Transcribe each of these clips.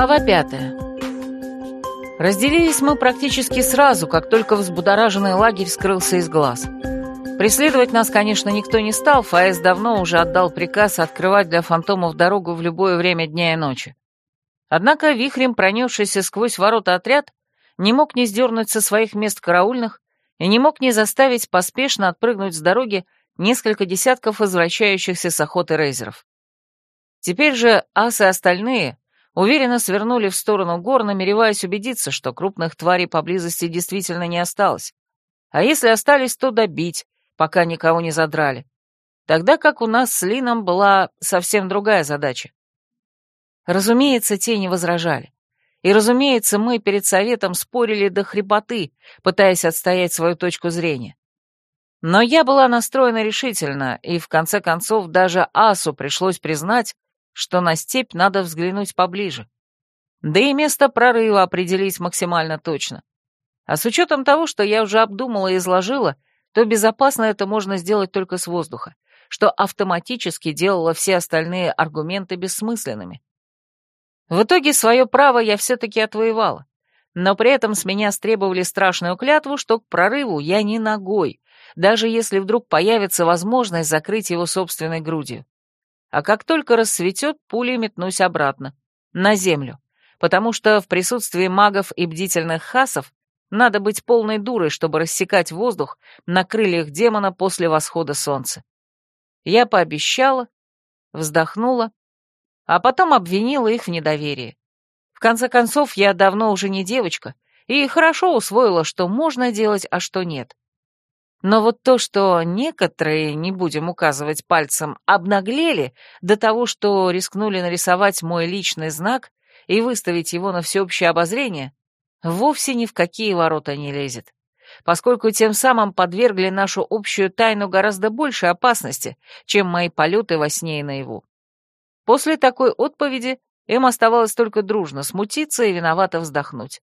Глава пятая. Разделились мы практически сразу, как только взбудораженный лагерь скрылся из глаз. Преследовать нас, конечно, никто не стал, Фаэс давно уже отдал приказ открывать для фантомов дорогу в любое время дня и ночи. Однако вихрем пронесшийся сквозь ворота отряд не мог не сдернуть со своих мест караульных и не мог не заставить поспешно отпрыгнуть с дороги несколько десятков возвращающихся с охоты рейзеров. Теперь же асы остальные уверенно свернули в сторону гор, намереваясь убедиться, что крупных тварей поблизости действительно не осталось. А если остались, то добить, пока никого не задрали. Тогда как у нас с Лином была совсем другая задача. Разумеется, те не возражали. И, разумеется, мы перед советом спорили до хрипоты, пытаясь отстоять свою точку зрения. Но я была настроена решительно, и в конце концов даже Асу пришлось признать, что на степь надо взглянуть поближе. Да и место прорыва определить максимально точно. А с учетом того, что я уже обдумала и изложила, то безопасно это можно сделать только с воздуха, что автоматически делало все остальные аргументы бессмысленными. В итоге свое право я все-таки отвоевала, но при этом с меня стребовали страшную клятву, что к прорыву я не ногой, даже если вдруг появится возможность закрыть его собственной грудью а как только рассветет, пулей метнусь обратно, на землю, потому что в присутствии магов и бдительных хасов надо быть полной дурой, чтобы рассекать воздух на крыльях демона после восхода солнца. Я пообещала, вздохнула, а потом обвинила их в недоверии. В конце концов, я давно уже не девочка и хорошо усвоила, что можно делать, а что нет. Но вот то, что некоторые, не будем указывать пальцем, обнаглели до того, что рискнули нарисовать мой личный знак и выставить его на всеобщее обозрение, вовсе ни в какие ворота не лезет, поскольку тем самым подвергли нашу общую тайну гораздо большей опасности, чем мои полеты во сне и наяву. После такой отповеди им оставалось только дружно смутиться и виновато вздохнуть.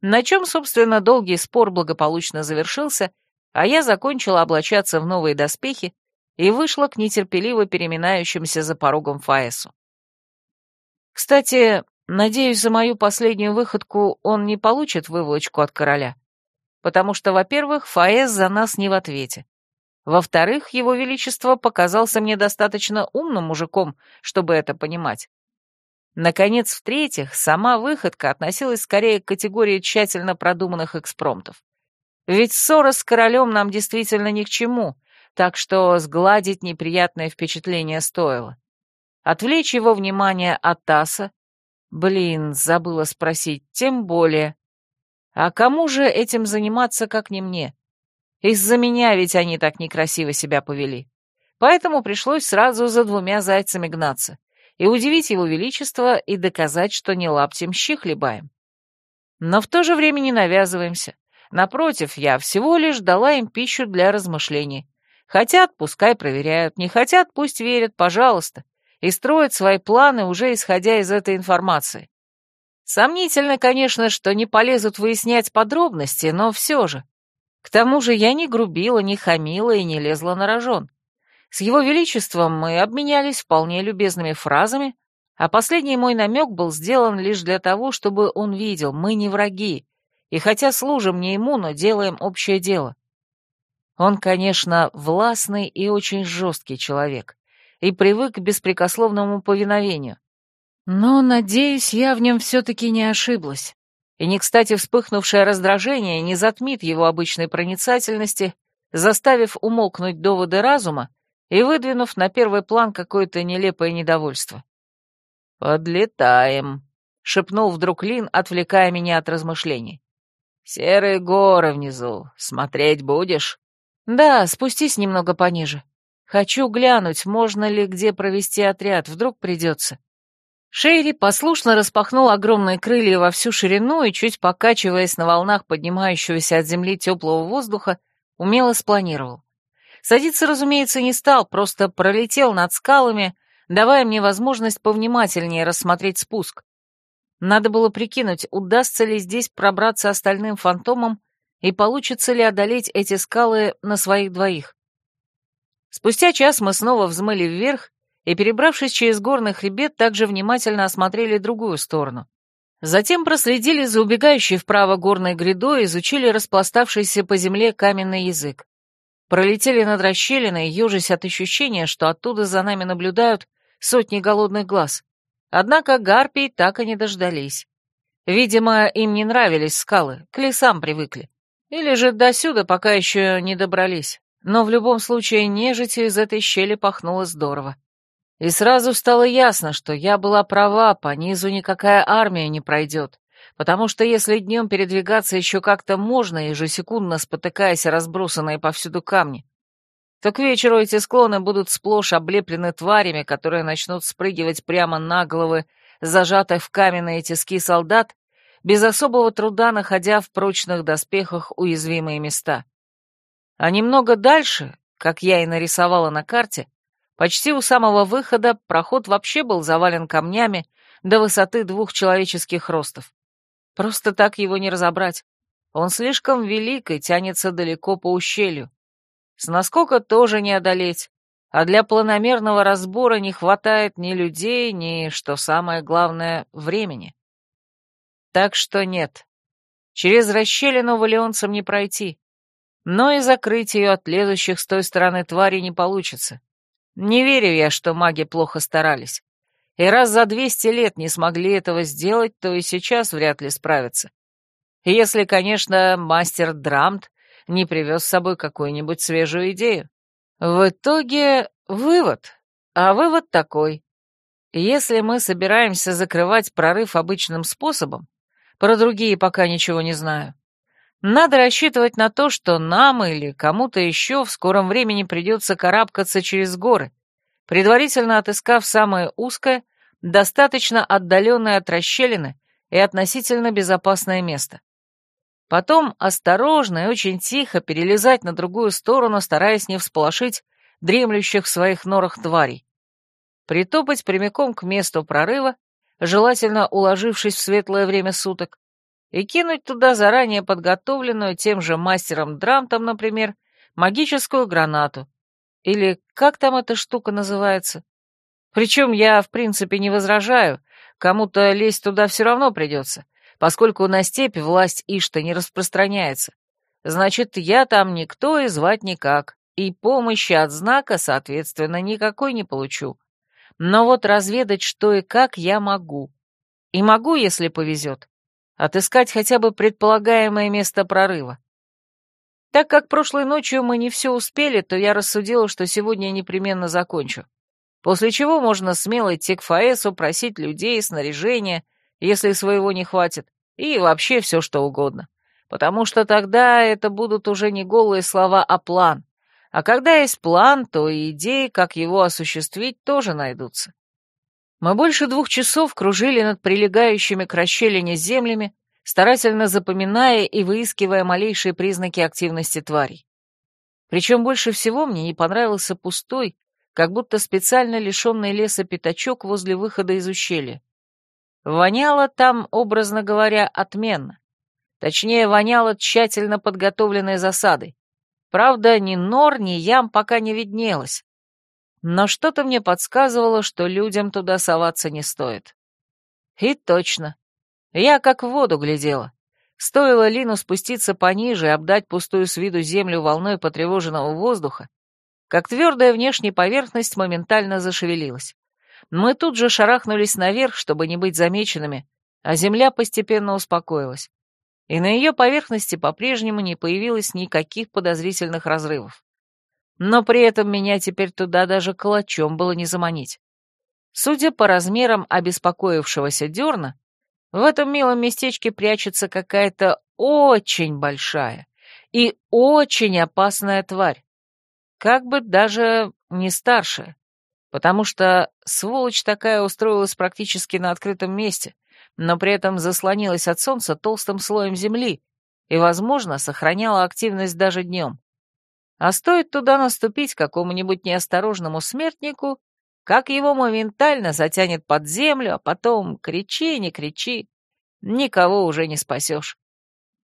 На чем, собственно, долгий спор благополучно завершился — а я закончила облачаться в новые доспехи и вышла к нетерпеливо переминающимся за порогом Фаесу. Кстати, надеюсь, за мою последнюю выходку он не получит выволочку от короля, потому что, во-первых, Фаэс за нас не в ответе. Во-вторых, его величество показался мне достаточно умным мужиком, чтобы это понимать. Наконец, в-третьих, сама выходка относилась скорее к категории тщательно продуманных экспромтов. Ведь ссора с королем нам действительно ни к чему, так что сгладить неприятное впечатление стоило. Отвлечь его внимание от Таса? Блин, забыла спросить, тем более. А кому же этим заниматься, как не мне? Из-за меня ведь они так некрасиво себя повели. Поэтому пришлось сразу за двумя зайцами гнаться и удивить его величество и доказать, что не лаптем щи хлебаем. Но в то же время не навязываемся. Напротив, я всего лишь дала им пищу для размышлений. Хотят, пускай проверяют, не хотят, пусть верят, пожалуйста, и строят свои планы, уже исходя из этой информации. Сомнительно, конечно, что не полезут выяснять подробности, но все же. К тому же я не грубила, не хамила и не лезла на рожон. С его величеством мы обменялись вполне любезными фразами, а последний мой намек был сделан лишь для того, чтобы он видел, мы не враги, и хотя служим не ему, но делаем общее дело. Он, конечно, властный и очень жесткий человек, и привык к беспрекословному повиновению. Но, надеюсь, я в нем все-таки не ошиблась. И не кстати вспыхнувшее раздражение не затмит его обычной проницательности, заставив умолкнуть доводы разума и выдвинув на первый план какое-то нелепое недовольство. «Подлетаем», — шепнул вдруг Лин, отвлекая меня от размышлений. «Серые горы внизу. Смотреть будешь?» «Да, спустись немного пониже. Хочу глянуть, можно ли где провести отряд, вдруг придется». Шейри послушно распахнул огромные крылья во всю ширину и, чуть покачиваясь на волнах поднимающегося от земли теплого воздуха, умело спланировал. Садиться, разумеется, не стал, просто пролетел над скалами, давая мне возможность повнимательнее рассмотреть спуск. Надо было прикинуть, удастся ли здесь пробраться остальным фантомам и получится ли одолеть эти скалы на своих двоих. Спустя час мы снова взмыли вверх и, перебравшись через горный хребет, также внимательно осмотрели другую сторону, Затем проследили за убегающей вправо горной грядой, изучили распластавшийся по земле каменный язык. Пролетели над расщелиной, ежась от ощущения, что оттуда за нами наблюдают сотни голодных глаз. Однако гарпий так и не дождались. Видимо, им не нравились скалы, к лесам привыкли. Или же досюда пока еще не добрались. Но в любом случае нежитью из этой щели пахнуло здорово. И сразу стало ясно, что я была права, по низу никакая армия не пройдет, потому что если днем передвигаться еще как-то можно, ежесекундно спотыкаясь разбросанные повсюду камни, то к вечеру эти склоны будут сплошь облеплены тварями, которые начнут спрыгивать прямо на головы зажатых в каменные тиски солдат, без особого труда находя в прочных доспехах уязвимые места. А немного дальше, как я и нарисовала на карте, почти у самого выхода проход вообще был завален камнями до высоты двух человеческих ростов. Просто так его не разобрать. Он слишком велик и тянется далеко по ущелью. С наскока тоже не одолеть, а для планомерного разбора не хватает ни людей, ни, что самое главное, времени. Так что нет. Через расщелину валионцам не пройти. Но и закрыть ее от лезущих с той стороны твари не получится. Не верю я, что маги плохо старались. И раз за двести лет не смогли этого сделать, то и сейчас вряд ли справятся. Если, конечно, мастер Драмт не привез с собой какую-нибудь свежую идею. В итоге вывод. А вывод такой. Если мы собираемся закрывать прорыв обычным способом, про другие пока ничего не знаю, надо рассчитывать на то, что нам или кому-то еще в скором времени придется карабкаться через горы, предварительно отыскав самое узкое, достаточно отдаленное от расщелины и относительно безопасное место. Потом осторожно и очень тихо перелезать на другую сторону, стараясь не всполошить дремлющих в своих норах тварей. Притопать прямиком к месту прорыва, желательно уложившись в светлое время суток, и кинуть туда заранее подготовленную тем же мастером Драмтом, например, магическую гранату. Или как там эта штука называется? Причем я, в принципе, не возражаю, кому-то лезть туда все равно придется поскольку на степи власть Ишта не распространяется. Значит, я там никто и звать никак, и помощи от знака, соответственно, никакой не получу. Но вот разведать, что и как, я могу. И могу, если повезет, отыскать хотя бы предполагаемое место прорыва. Так как прошлой ночью мы не все успели, то я рассудила, что сегодня непременно закончу. После чего можно смело идти к Фаэсу, просить людей, снаряжения, если своего не хватит, и вообще все что угодно. Потому что тогда это будут уже не голые слова, а план. А когда есть план, то и идеи, как его осуществить, тоже найдутся. Мы больше двух часов кружили над прилегающими к расщелине землями, старательно запоминая и выискивая малейшие признаки активности тварей. Причем больше всего мне не понравился пустой, как будто специально лишенный леса пятачок возле выхода из ущелья. Воняло там, образно говоря, отменно. Точнее, воняло тщательно подготовленной засадой. Правда, ни нор, ни ям пока не виднелось. Но что-то мне подсказывало, что людям туда соваться не стоит. И точно. Я как в воду глядела. Стоило Лину спуститься пониже и обдать пустую с виду землю волной потревоженного воздуха, как твердая внешняя поверхность моментально зашевелилась. Мы тут же шарахнулись наверх, чтобы не быть замеченными, а земля постепенно успокоилась. И на ее поверхности по-прежнему не появилось никаких подозрительных разрывов. Но при этом меня теперь туда даже калачом было не заманить. Судя по размерам обеспокоившегося дерна, в этом милом местечке прячется какая-то очень большая и очень опасная тварь. Как бы даже не старшая потому что сволочь такая устроилась практически на открытом месте, но при этом заслонилась от солнца толстым слоем земли и, возможно, сохраняла активность даже днем. А стоит туда наступить какому-нибудь неосторожному смертнику, как его моментально затянет под землю, а потом кричи, не кричи, никого уже не спасешь.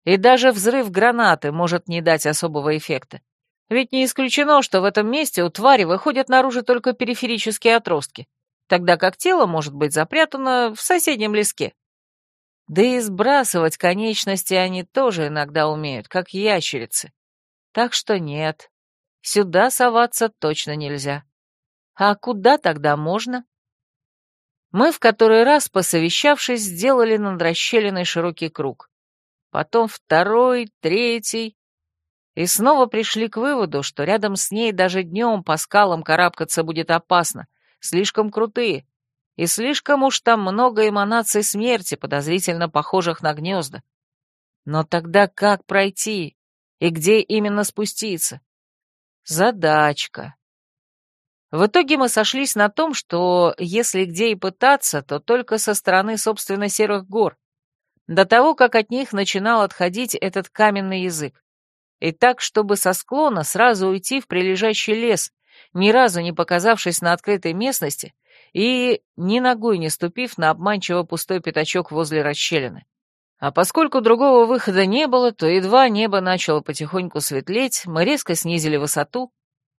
И даже взрыв гранаты может не дать особого эффекта. Ведь не исключено, что в этом месте у твари выходят наружу только периферические отростки, тогда как тело может быть запрятано в соседнем леске. Да и сбрасывать конечности они тоже иногда умеют, как ящерицы. Так что нет, сюда соваться точно нельзя. А куда тогда можно? Мы в который раз, посовещавшись, сделали над расщелиной широкий круг. Потом второй, третий. И снова пришли к выводу, что рядом с ней даже днем по скалам карабкаться будет опасно, слишком крутые, и слишком уж там много эманаций смерти, подозрительно похожих на гнезда. Но тогда как пройти? И где именно спуститься? Задачка. В итоге мы сошлись на том, что если где и пытаться, то только со стороны, собственно, серых гор, до того, как от них начинал отходить этот каменный язык. И так, чтобы со склона сразу уйти в прилежащий лес, ни разу не показавшись на открытой местности и ни ногой не ступив на обманчиво пустой пятачок возле расщелины. А поскольку другого выхода не было, то едва небо начало потихоньку светлеть, мы резко снизили высоту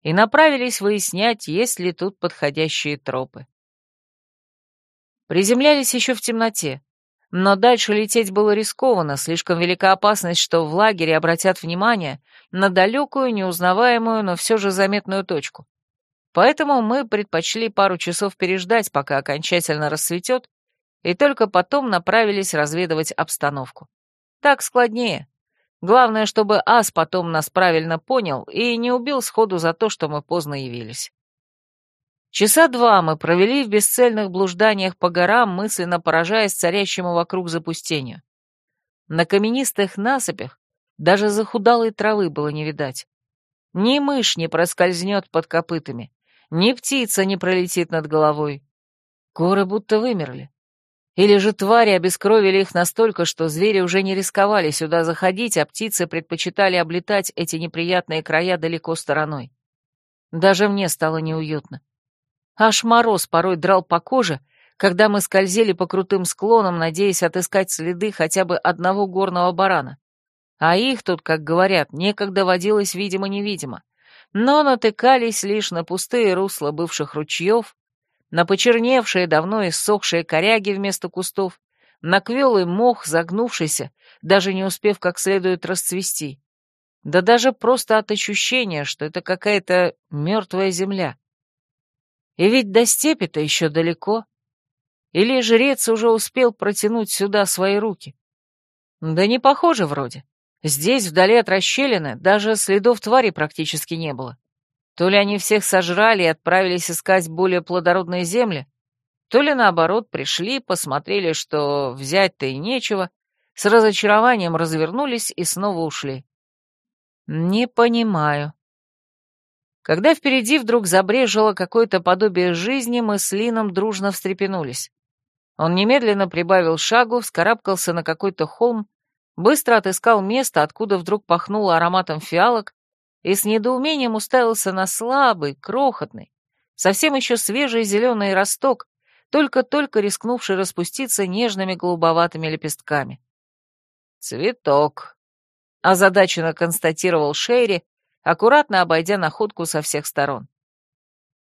и направились выяснять, есть ли тут подходящие тропы. Приземлялись еще в темноте, но дальше лететь было рискованно, слишком велика опасность, что в лагере обратят внимание на далекую, неузнаваемую, но все же заметную точку. Поэтому мы предпочли пару часов переждать, пока окончательно рассветет, и только потом направились разведывать обстановку. Так складнее. Главное, чтобы Ас потом нас правильно понял и не убил сходу за то, что мы поздно явились. Часа два мы провели в бесцельных блужданиях по горам, мысленно поражаясь царящему вокруг запустению. На каменистых насыпях даже захудалой травы было не видать. Ни мышь не проскользнет под копытами, ни птица не пролетит над головой. Горы будто вымерли. Или же твари обескровили их настолько, что звери уже не рисковали сюда заходить, а птицы предпочитали облетать эти неприятные края далеко стороной. Даже мне стало неуютно. Аж мороз порой драл по коже, когда мы скользили по крутым склонам, надеясь отыскать следы хотя бы одного горного барана. А их тут, как говорят, некогда водилось видимо-невидимо но натыкались лишь на пустые русла бывших ручьев, на почерневшие, давно иссохшие коряги вместо кустов, на квелый мох, загнувшийся, даже не успев как следует расцвести. Да даже просто от ощущения, что это какая-то мертвая земля. И ведь до степи-то еще далеко. Или жрец уже успел протянуть сюда свои руки? Да не похоже вроде. Здесь, вдали от расщелины, даже следов твари практически не было. То ли они всех сожрали и отправились искать более плодородные земли, то ли, наоборот, пришли, посмотрели, что взять-то и нечего, с разочарованием развернулись и снова ушли. Не понимаю. Когда впереди вдруг забрежило какое-то подобие жизни, мы с Лином дружно встрепенулись. Он немедленно прибавил шагу, вскарабкался на какой-то холм быстро отыскал место, откуда вдруг пахнуло ароматом фиалок, и с недоумением уставился на слабый, крохотный, совсем еще свежий зеленый росток, только-только рискнувший распуститься нежными голубоватыми лепестками. «Цветок», — озадаченно констатировал Шерри, аккуратно обойдя находку со всех сторон.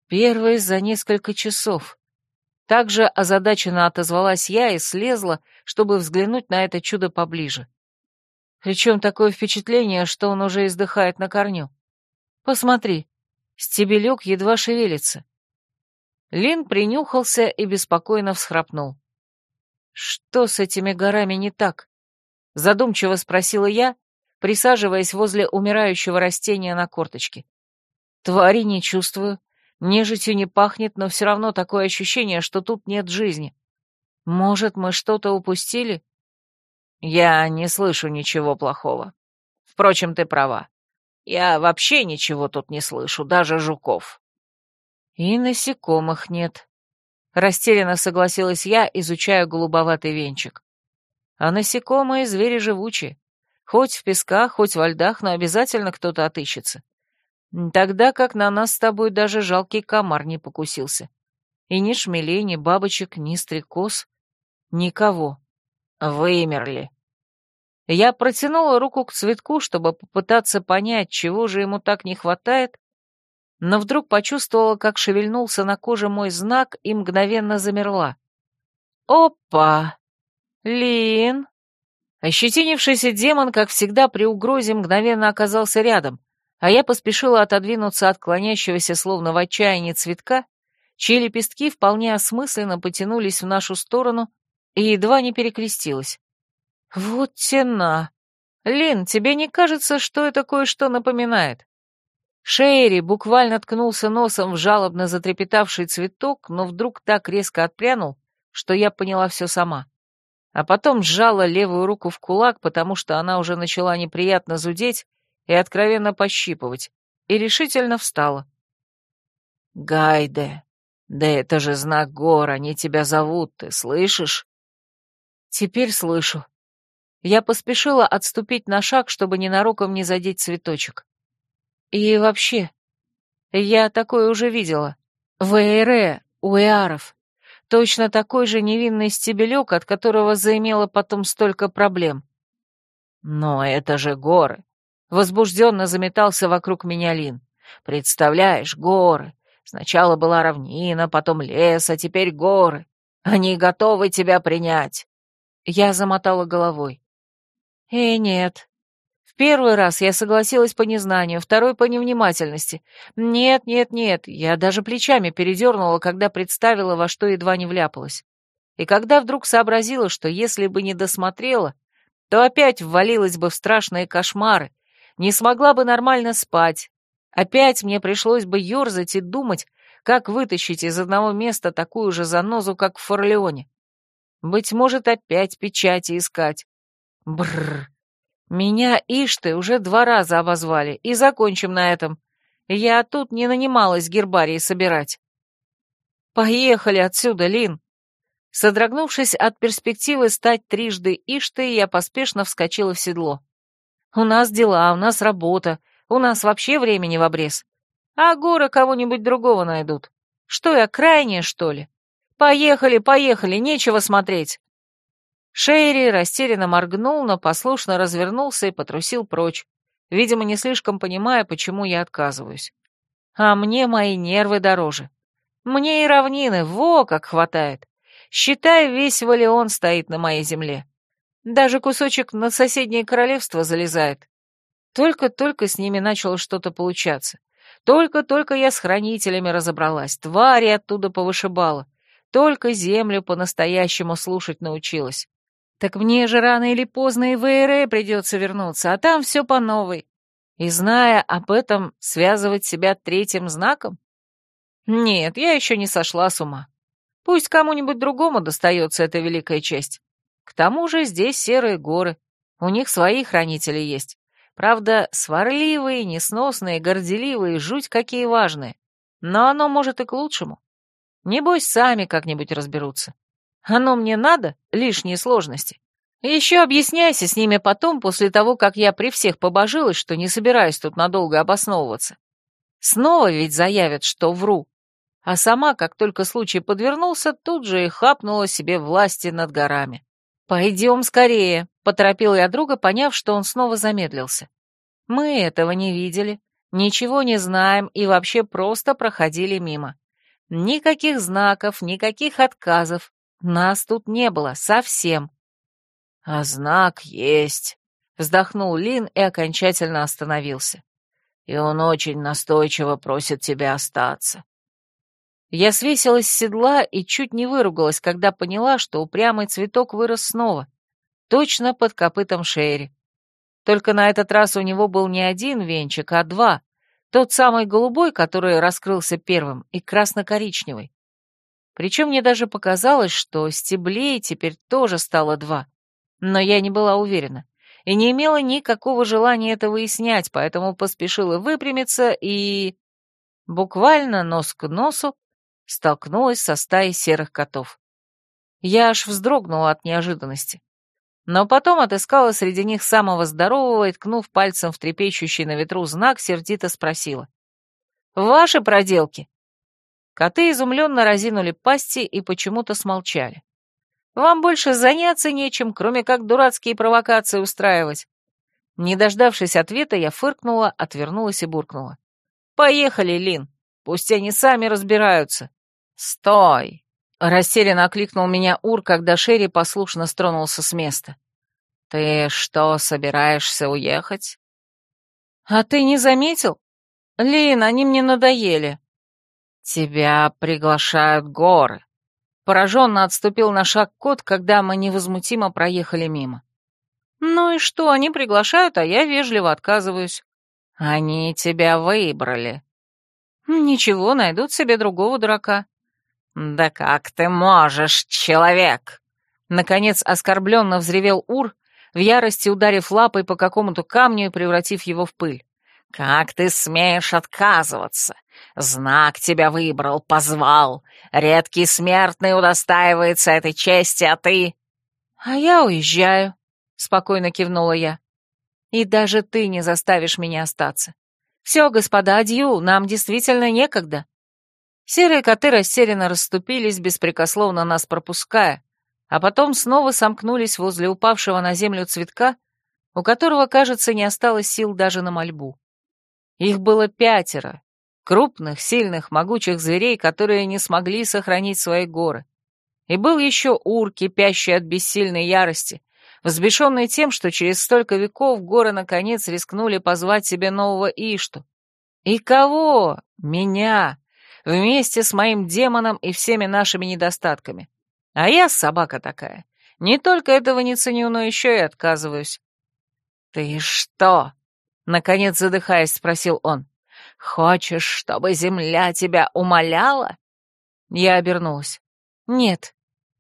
«Первый за несколько часов», также озадаченно отозвалась я и слезла, чтобы взглянуть на это чудо поближе. Причем такое впечатление, что он уже издыхает на корню. Посмотри, стебелек едва шевелится. Лин принюхался и беспокойно всхрапнул. «Что с этими горами не так?» — задумчиво спросила я, присаживаясь возле умирающего растения на корточке. «Твари не чувствую, нежитью не пахнет, но все равно такое ощущение, что тут нет жизни. Может, мы что-то упустили?» Я не слышу ничего плохого. Впрочем, ты права. Я вообще ничего тут не слышу, даже жуков. И насекомых нет. Растерянно согласилась я, изучая голубоватый венчик. А насекомые — звери живучие. Хоть в песках, хоть во льдах, но обязательно кто-то отыщется. Тогда как на нас с тобой даже жалкий комар не покусился. И ни шмелей, ни бабочек, ни стрекоз. Никого. Вымерли. Я протянула руку к цветку, чтобы попытаться понять, чего же ему так не хватает, но вдруг почувствовала, как шевельнулся на коже мой знак и мгновенно замерла. «Опа!» Лин. Ощетинившийся демон, как всегда, при угрозе мгновенно оказался рядом, а я поспешила отодвинуться от клонящегося словно в отчаянии цветка, чьи лепестки вполне осмысленно потянулись в нашу сторону и едва не перекрестилась. Вот тена! Лин, тебе не кажется, что это кое-что напоминает? Шейри буквально ткнулся носом в жалобно затрепетавший цветок, но вдруг так резко отпрянул, что я поняла все сама. А потом сжала левую руку в кулак, потому что она уже начала неприятно зудеть и откровенно пощипывать, и решительно встала. «Гайде, да это же знак гор, они тебя зовут, ты слышишь?» «Теперь слышу». Я поспешила отступить на шаг, чтобы ненароком не задеть цветочек. И вообще, я такое уже видела. В Эйре, у Эаров. Точно такой же невинный стебелек, от которого заимело потом столько проблем. Но это же горы. Возбужденно заметался вокруг меня Лин. Представляешь, горы. Сначала была равнина, потом лес, а теперь горы. Они готовы тебя принять. Я замотала головой. «Э, нет, Первый раз я согласилась по незнанию, второй по невнимательности. Нет, нет, нет, я даже плечами передернула, когда представила, во что едва не вляпалась. И когда вдруг сообразила, что если бы не досмотрела, то опять ввалилась бы в страшные кошмары, не смогла бы нормально спать. Опять мне пришлось бы ерзать и думать, как вытащить из одного места такую же занозу, как в Форлеоне. Быть может, опять печати искать. Бррр. Меня Ишты уже два раза обозвали, и закончим на этом. Я тут не нанималась гербарии собирать. Поехали отсюда, Лин. Содрогнувшись от перспективы стать трижды Иштой, я поспешно вскочила в седло. У нас дела, у нас работа, у нас вообще времени в обрез. А горы кого-нибудь другого найдут. Что я, крайняя, что ли? Поехали, поехали, нечего смотреть. Шейри растерянно моргнул, но послушно развернулся и потрусил прочь, видимо, не слишком понимая, почему я отказываюсь. А мне мои нервы дороже. Мне и равнины, во, как хватает. Считай, весь Валион стоит на моей земле. Даже кусочек на соседнее королевство залезает. Только-только с ними начало что-то получаться. Только-только я с хранителями разобралась, твари оттуда повышибала. Только землю по-настоящему слушать научилась. Так мне же рано или поздно и в Эйре придется вернуться, а там все по новой. И зная об этом, связывать себя третьим знаком? Нет, я еще не сошла с ума. Пусть кому-нибудь другому достается эта великая честь. К тому же здесь серые горы, у них свои хранители есть. Правда, сварливые, несносные, горделивые, жуть какие важные. Но оно может и к лучшему. Небось, сами как-нибудь разберутся. Оно мне надо? Лишние сложности. Еще объясняйся с ними потом, после того, как я при всех побожилась, что не собираюсь тут надолго обосновываться. Снова ведь заявят, что вру. А сама, как только случай подвернулся, тут же и хапнула себе власти над горами. «Пойдем скорее», — поторопил я друга, поняв, что он снова замедлился. «Мы этого не видели, ничего не знаем и вообще просто проходили мимо. Никаких знаков, никаких отказов, нас тут не было, совсем. А знак есть. Вздохнул Лин и окончательно остановился. И он очень настойчиво просит тебя остаться. Я свесилась с седла и чуть не выругалась, когда поняла, что упрямый цветок вырос снова, точно под копытом Шерри. Только на этот раз у него был не один венчик, а два. Тот самый голубой, который раскрылся первым, и красно-коричневый. Причем мне даже показалось, что стеблей теперь тоже стало два. Но я не была уверена и не имела никакого желания это выяснять, поэтому поспешила выпрямиться и... буквально нос к носу столкнулась со стаей серых котов. Я аж вздрогнула от неожиданности. Но потом отыскала среди них самого здорового и, ткнув пальцем в трепещущий на ветру знак, сердито спросила. «Ваши проделки?» Коты изумленно разинули пасти и почему-то смолчали. «Вам больше заняться нечем, кроме как дурацкие провокации устраивать». Не дождавшись ответа, я фыркнула, отвернулась и буркнула. «Поехали, Лин, пусть они сами разбираются». «Стой!» Растерянно окликнул меня Ур, когда Шерри послушно стронулся с места. «Ты что, собираешься уехать?» «А ты не заметил? Лин, они мне надоели». «Тебя приглашают горы». Пораженно отступил на шаг кот, когда мы невозмутимо проехали мимо. «Ну и что, они приглашают, а я вежливо отказываюсь». «Они тебя выбрали». «Ничего, найдут себе другого дурака». «Да как ты можешь, человек?» Наконец оскорбленно взревел Ур, в ярости ударив лапой по какому-то камню и превратив его в пыль. «Как ты смеешь отказываться? Знак тебя выбрал, позвал. Редкий смертный удостаивается этой чести, а ты...» «А я уезжаю», — спокойно кивнула я. «И даже ты не заставишь меня остаться. Все, господа, адью, нам действительно некогда». Серые коты растерянно расступились, беспрекословно нас пропуская, а потом снова сомкнулись возле упавшего на землю цветка, у которого, кажется, не осталось сил даже на мольбу. Их было пятеро, крупных, сильных, могучих зверей, которые не смогли сохранить свои горы. И был еще Ур, кипящий от бессильной ярости, взбешенный тем, что через столько веков горы наконец рискнули позвать себе нового Ишту. И кого? Меня, вместе с моим демоном и всеми нашими недостатками. А я собака такая. Не только этого не ценю, но еще и отказываюсь. «Ты что?» — наконец задыхаясь, спросил он. «Хочешь, чтобы земля тебя умоляла?» Я обернулась. «Нет,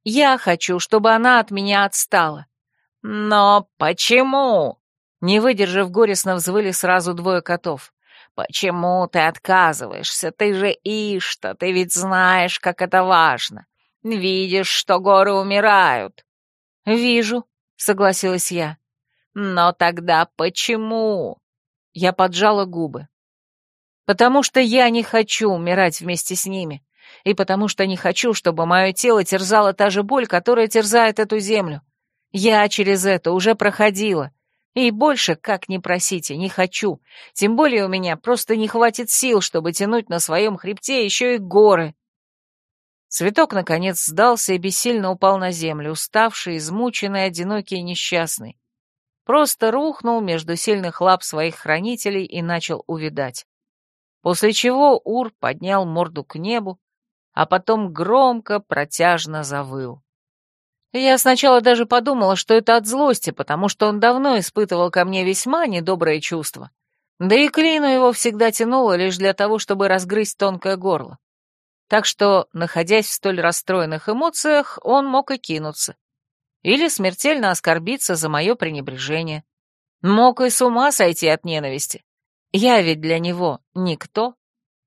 я хочу, чтобы она от меня отстала». «Но почему?» Не выдержав, горестно взвыли сразу двое котов. «Почему ты отказываешься? Ты же Ишта, ты ведь знаешь, как это важно. Видишь, что горы умирают». «Вижу», — согласилась я. «Но тогда почему?» Я поджала губы. «Потому что я не хочу умирать вместе с ними, и потому что не хочу, чтобы мое тело терзала та же боль, которая терзает эту землю. Я через это уже проходила, и больше, как ни просите, не хочу. Тем более у меня просто не хватит сил, чтобы тянуть на своем хребте еще и горы. Цветок, наконец, сдался и бессильно упал на землю, уставший, измученный, одинокий и несчастный. Просто рухнул между сильных лап своих хранителей и начал увидать. После чего Ур поднял морду к небу, а потом громко, протяжно завыл. Я сначала даже подумала, что это от злости, потому что он давно испытывал ко мне весьма недоброе чувство. Да и клину его всегда тянуло лишь для того, чтобы разгрызть тонкое горло. Так что, находясь в столь расстроенных эмоциях, он мог и кинуться. Или смертельно оскорбиться за мое пренебрежение. Мог и с ума сойти от ненависти. Я ведь для него никто.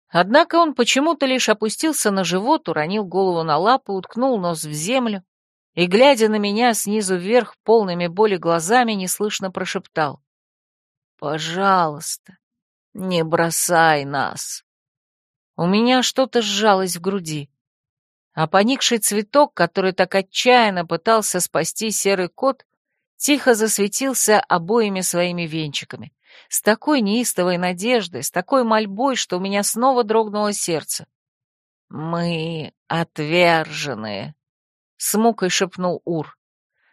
Однако он почему-то лишь опустился на живот, уронил голову на лапы, уткнул нос в землю и, глядя на меня снизу вверх полными боли глазами, неслышно прошептал. «Пожалуйста, не бросай нас». У меня что-то сжалось в груди, а поникший цветок, который так отчаянно пытался спасти серый кот, тихо засветился обоими своими венчиками, с такой неистовой надеждой, с такой мольбой, что у меня снова дрогнуло сердце. «Мы отверженные», с мукой шепнул Ур.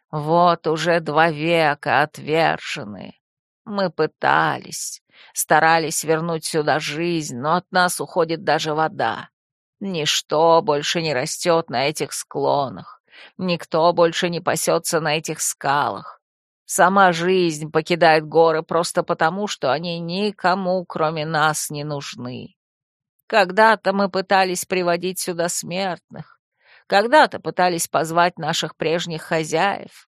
«Вот уже два века отверженные. Мы пытались, старались вернуть сюда жизнь, но от нас уходит даже вода. Ничто больше не растет на этих склонах, никто больше не пасется на этих скалах. Сама жизнь покидает горы просто потому, что они никому, кроме нас, не нужны. Когда-то мы пытались приводить сюда смертных, когда-то пытались позвать наших прежних хозяев,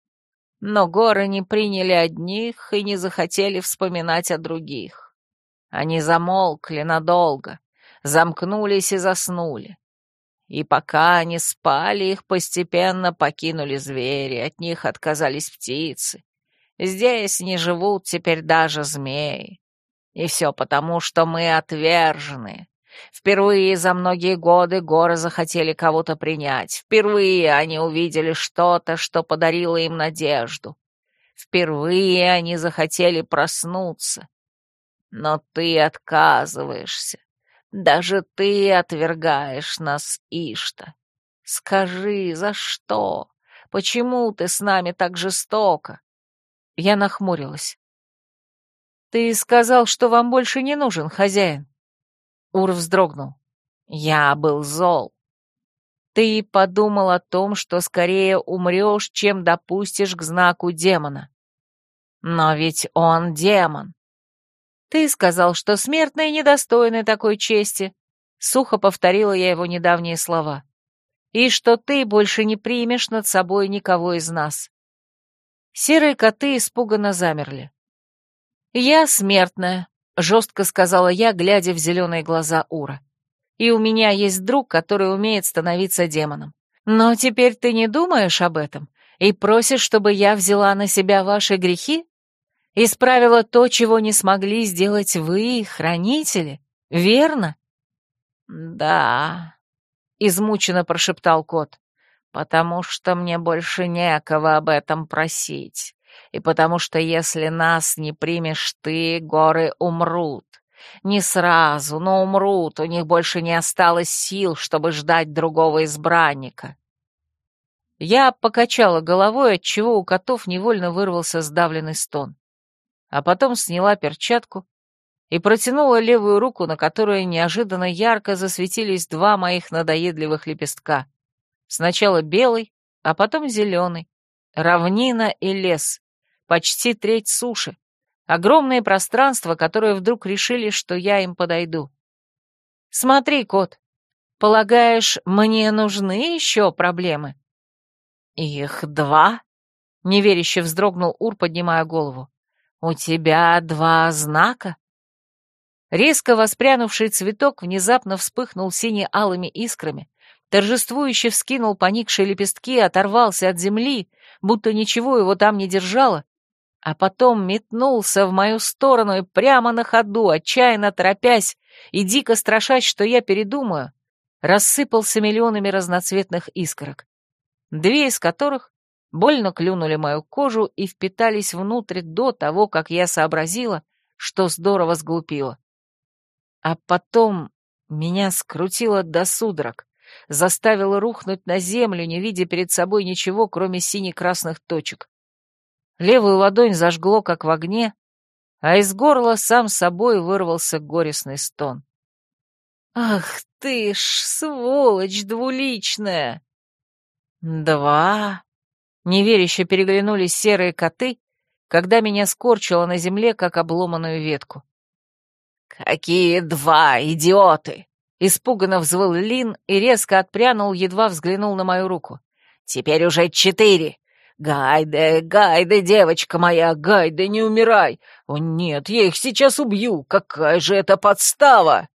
но горы не приняли одних и не захотели вспоминать о других. Они замолкли надолго, замкнулись и заснули. И пока они спали, их постепенно покинули звери, от них отказались птицы. Здесь не живут теперь даже змеи. И все потому, что мы отвержены, Впервые за многие годы горы захотели кого-то принять. Впервые они увидели что-то, что подарило им надежду. Впервые они захотели проснуться. Но ты отказываешься. Даже ты отвергаешь нас, Ишта. Скажи, за что? Почему ты с нами так жестоко?» Я нахмурилась. «Ты сказал, что вам больше не нужен хозяин?» Ур вздрогнул. «Я был зол. Ты подумал о том, что скорее умрешь, чем допустишь к знаку демона. Но ведь он демон. Ты сказал, что смертные недостойны такой чести. Сухо повторила я его недавние слова. И что ты больше не примешь над собой никого из нас. Серые коты испуганно замерли. «Я смертная», — жестко сказала я, глядя в зеленые глаза Ура. «И у меня есть друг, который умеет становиться демоном. Но теперь ты не думаешь об этом и просишь, чтобы я взяла на себя ваши грехи? Исправила то, чего не смогли сделать вы, хранители, верно?» «Да», — измученно прошептал кот, — «потому что мне больше некого об этом просить» и потому что если нас не примешь ты, горы умрут. Не сразу, но умрут, у них больше не осталось сил, чтобы ждать другого избранника. Я покачала головой, отчего у котов невольно вырвался сдавленный стон. А потом сняла перчатку и протянула левую руку, на которой неожиданно ярко засветились два моих надоедливых лепестка. Сначала белый, а потом зеленый. Равнина и лес почти треть суши, огромное пространство, которое вдруг решили, что я им подойду. Смотри, кот, полагаешь, мне нужны еще проблемы? Их два? Неверяще вздрогнул Ур, поднимая голову. У тебя два знака? Резко воспрянувший цветок внезапно вспыхнул сине-алыми искрами, торжествующе вскинул поникшие лепестки, оторвался от земли, будто ничего его там не держало, а потом метнулся в мою сторону и прямо на ходу, отчаянно торопясь и дико страшась, что я передумаю, рассыпался миллионами разноцветных искорок, две из которых больно клюнули мою кожу и впитались внутрь до того, как я сообразила, что здорово сглупила. А потом меня скрутило до судорог, заставило рухнуть на землю, не видя перед собой ничего, кроме сине-красных точек. Левую ладонь зажгло, как в огне, а из горла сам собой вырвался горестный стон. «Ах ты ж, сволочь двуличная!» «Два!» — неверяще переглянулись серые коты, когда меня скорчило на земле, как обломанную ветку. «Какие два, идиоты!» — испуганно взвыл Лин и резко отпрянул, едва взглянул на мою руку. «Теперь уже четыре! «Гайде, Гайде, девочка моя, Гайде, не умирай! О нет, я их сейчас убью! Какая же это подстава!»